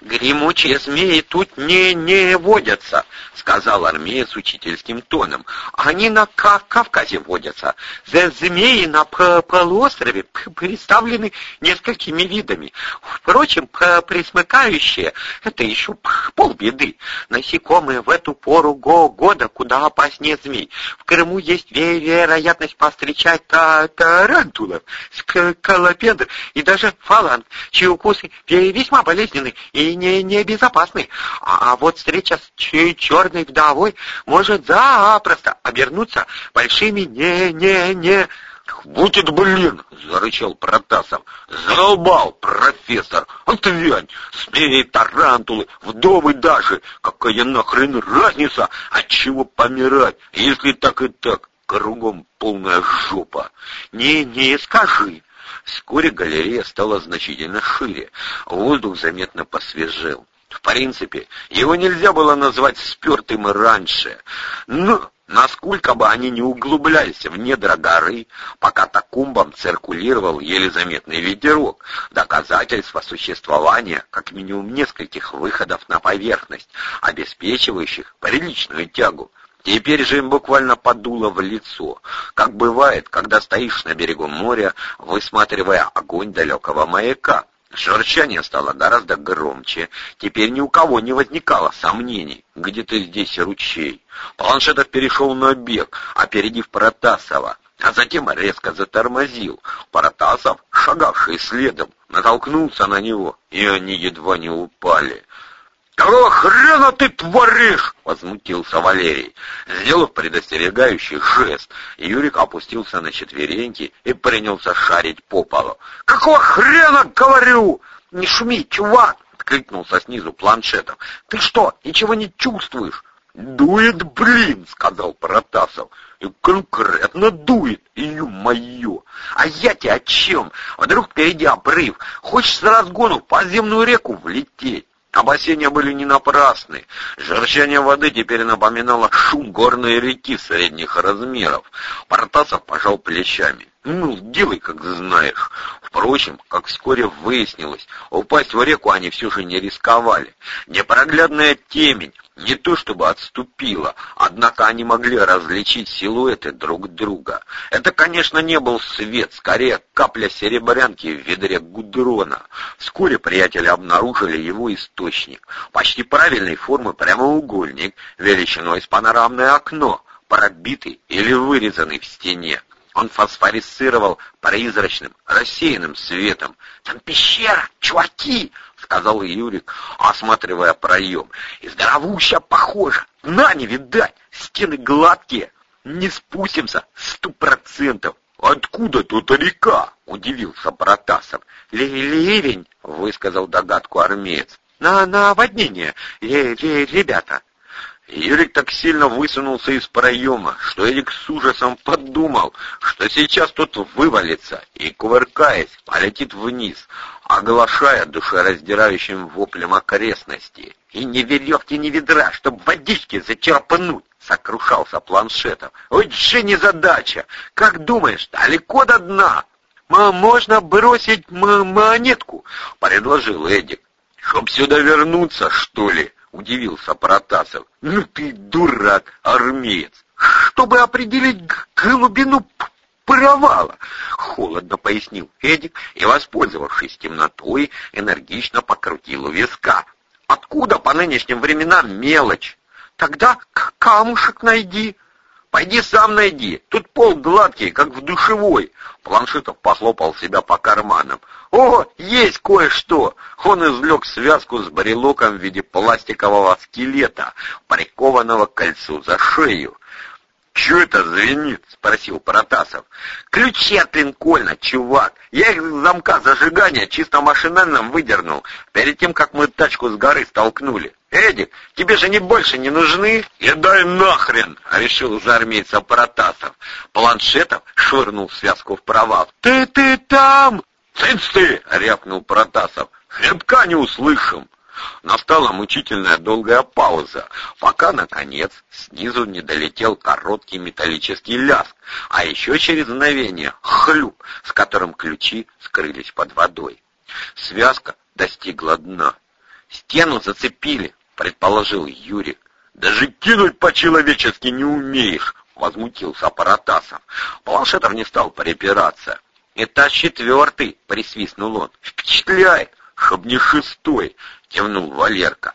«Гремучие змеи тут не, не водятся», — сказал армия с учительским тоном. «Они на Кавказе водятся. Змеи на полуострове представлены несколькими видами. Впрочем, присмыкающие — это еще полбеды. Насекомые в эту пору года куда опаснее змей. В Крыму есть вероятность повстречать тарантулов, скалопендр и даже фаланг, чьи укусы весьма болезненны и не, небезопасны. А, а вот встреча с черной вдовой может запросто обернуться большими не-не-не... «Хватит, блин!» — зарычал Протасов. «Задолбал, профессор! Отвянь! Смеи, тарантулы, вдовы даже! Какая нахрен разница? От чего помирать, если так и так? Кругом полная жопа!» «Не, не скажи!» Вскоре галерея стала значительно шире, воздух заметно посвежел. В принципе, его нельзя было назвать спертым раньше, но насколько бы они не углублялись в недра горы, по катакомбам циркулировал еле заметный ветерок, доказательство существования как минимум нескольких выходов на поверхность, обеспечивающих приличную тягу. Теперь же им буквально подуло в лицо, как бывает, когда стоишь на берегу моря, высматривая огонь далекого маяка. Журчание стало гораздо громче. Теперь ни у кого не возникало сомнений. Где-то здесь ручей. Планшетов перешел на бег, опередив Протасова, а затем резко затормозил. Протасов, шагавший следом, натолкнулся на него, и они едва не упали. «Какого хрена ты творишь?» — возмутился Валерий. Сделав предостерегающий жест, Юрик опустился на четвереньки и принялся шарить по полу. «Какого хрена, говорю?» «Не шуми, чувак!» — откликнулся снизу планшетом. «Ты что, ничего не чувствуешь?» «Дует, блин!» — сказал Протасов. «И конкретно дует, ё-моё! А я тебе о чем? Вдруг впереди обрыв? Хочешь с разгону в подземную реку влететь?» Опасения были не напрасны. Журчание воды теперь напоминало шум горной реки средних размеров. Протасов пожал плечами. «Ну, делай, как знаешь». Впрочем, как вскоре выяснилось, упасть в реку они все же не рисковали. Непроглядная темень не то чтобы отступила, однако они могли различить силуэты друг друга. Это, конечно, не был свет, скорее капля серебрянки в ведре гудрона. Вскоре приятели обнаружили его источник. Почти правильной формы прямоугольник, величиной с панорамное окно, пробитый или вырезанный в стене. Он фосфорисцировал призрачным, рассеянным светом. «Там пещера, чуваки!» — сказал Юрик, осматривая проем. «И здоровуща похоже! На, не видать! Стены гладкие! Не спустимся сто процентов!» «Откуда тут река?» — удивился Протасов. «Ливень», — высказал догадку армеец. «На наводнение, ребята». Юрик так сильно высунулся из проема, что Эрик с ужасом подумал, что сейчас тот вывалится и, кувыркаясь, полетит вниз, оглашая душераздирающим воплем окрестности. «И ни веревки, ни ведра, чтоб водички зачерпнуть!» — сокрушался планшетом. «Ой, же незадача! Как думаешь, далеко до дна?» «Можно бросить монетку?» — предложил Эдик. «Чтоб сюда вернуться, что ли?» — удивился Протасов. «Ну ты дурак, армеец! Чтобы определить глубину провала!» — холодно пояснил Эдик и, воспользовавшись темнотой, энергично покрутил у виска. «Откуда по нынешним временам мелочь? Тогда камушек найди!» Пойди сам найди. Тут пол гладкий, как в душевой. Планшетов похлопал себя по карманам. О, есть кое-что. Он извлек связку с барелоком в виде пластикового скелета, прикованного к кольцу за шею. «Чё это звенит?» — спросил Протасов. «Ключи от Линкольна, чувак. Я их из замка зажигания чисто машинально выдернул, перед тем, как мы тачку с горы столкнули. Эдик, тебе же не больше не нужны?» «И дай нахрен!» — решил армейца Протасов. Планшетов швырнул связку в провал. «Ты, ты там!» «Цыц ты!» — рявкнул Протасов. «Хребка не услышим!» Настала мучительная долгая пауза, пока, наконец, снизу не долетел короткий металлический ляск, а еще через мгновение хлюп, с которым ключи скрылись под водой. Связка достигла дна. Стену зацепили, предположил Юрик. Даже кинуть по-человечески не умеешь, возмутился Апаратасов. Планшетов не стал припираться. «Это четвертый!» — присвистнул он. «Впечатляет! Чтоб не шестой!» — кивнул Валерка.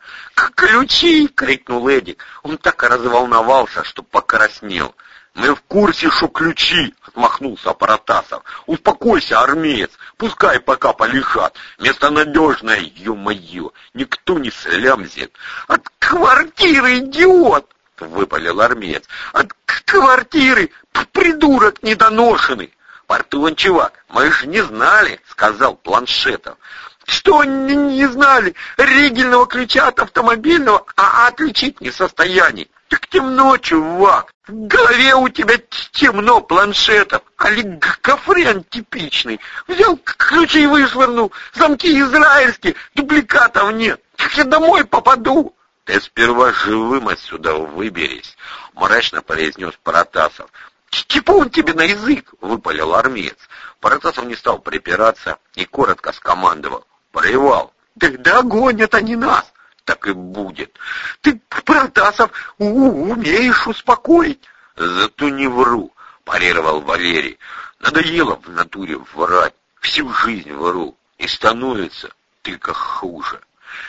«Ключи!» — крикнул Эдик. Он так разволновался, что покраснел. «Мы в курсе, что ключи!» — отмахнулся Апаратасов. «Успокойся, армеец! Пускай пока полежат! Место надежное, ё-моё! Никто не слямзит!» «От квартиры, идиот!» — выпалил армеец. «От квартиры! Придурок недоношенный!» «Портун, чувак, мы ж не знали!» — сказал Планшетов. «Что не, не знали? Ригельного ключа от автомобильного, а отличить не в состоянии!» Так темно, чувак. В голове у тебя темно, планшетов. Олигофрен типичный. Взял ключи и вышвырнул. Замки израильские, дубликатов нет. Как я домой попаду? Ты сперва живым отсюда выберись, мрачно произнес Паратасов. «Типун тебе на язык!» — выпалил армеец. Паратасов не стал припираться и коротко скомандовал. «Привал!» «Да догонят они нас!» так и будет. Ты, Протасов, умеешь успокоить. Зато не вру, парировал Валерий. Надоело в натуре врать. Всю жизнь вру. И становится только хуже.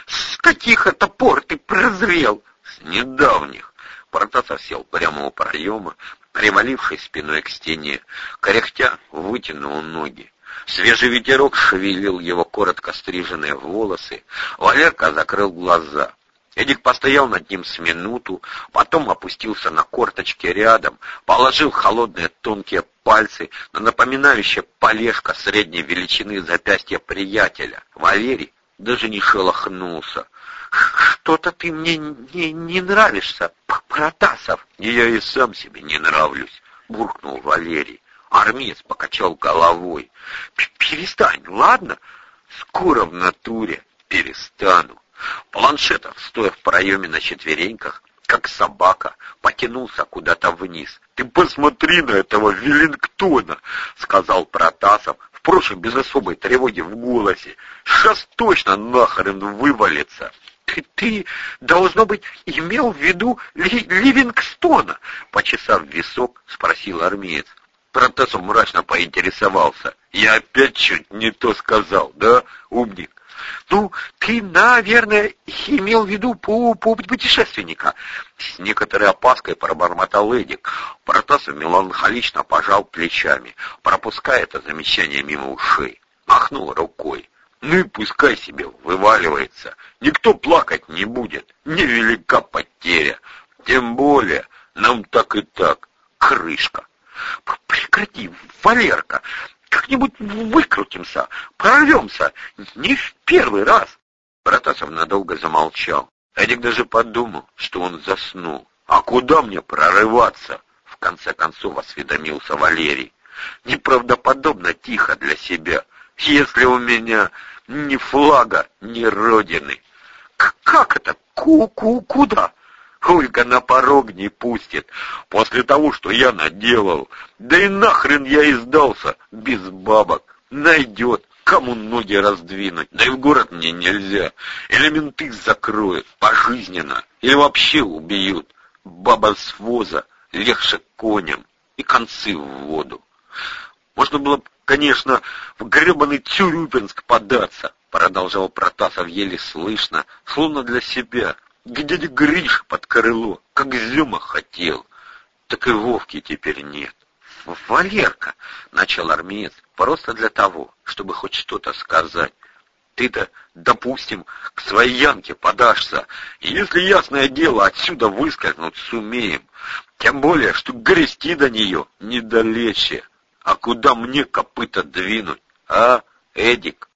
С каких это пор ты прозрел? С недавних. Протасов сел прямо у проема, привалившись спиной к стене. Коряхтя вытянул ноги. Свежий ветерок шевелил его коротко стриженные волосы. Валерка закрыл глаза. Эдик постоял над ним с минуту, потом опустился на корточки рядом, положил холодные тонкие пальцы на напоминающее полежка средней величины запястья приятеля. Валерий даже не шелохнулся. «Что-то ты мне не, не нравишься, Протасов!» «Я и сам себе не нравлюсь», — буркнул Валерий. Армеец покачал головой. «Перестань, ладно? Скоро в натуре перестану». Планшетов, стоя в проеме на четвереньках, как собака, потянулся куда-то вниз. «Ты посмотри на этого Веллингтона!» — сказал Протасов, впрочем, без особой тревоги в голосе. «Сейчас точно нахрен вывалится!» «Ты, ты, должно быть, имел в виду Ли, Ливингстона?» — почесав висок, спросил армеец. Протасов мрачно поинтересовался. «Я опять чуть не то сказал, да, умник?» «Ну, ты, наверное, имел в виду по, путешественника». С некоторой опаской пробормотал Эдик. Протасов меланхолично пожал плечами, пропуская это замечание мимо ушей. Махнул рукой. «Ну и пускай себе вываливается. Никто плакать не будет. Невелика потеря. Тем более, нам так и так. Крышка». Прекрати, Валерка, как-нибудь выкрутимся, прорвемся, не в первый раз. Протасов надолго замолчал. Эдик даже подумал, что он заснул. А куда мне прорываться? В конце концов осведомился Валерий. Неправдоподобно тихо для себя, если у меня ни флага, ни родины. Как это? Ку-ку куда? Ольга на порог не пустит после того, что я наделал. Да и нахрен я и сдался без бабок. Найдет, кому ноги раздвинуть. Да и в город мне нельзя. Элементы закроют пожизненно или вообще убьют. Баба с воза легче коням и концы в воду. Можно было, конечно, в гребаный Тюрюпинск податься, продолжал Протасов еле слышно, словно для себя к дяде Гриш под крыло, как Зюма хотел. Так и Вовки теперь нет. «Валерка!» — начал армеец, просто для того, чтобы хоть что-то сказать. «Ты-то, допустим, к своей Янке подашься, если, ясное дело, отсюда выскользнуть сумеем. Тем более, что грести до нее недалече. А куда мне копыта двинуть, а, Эдик?»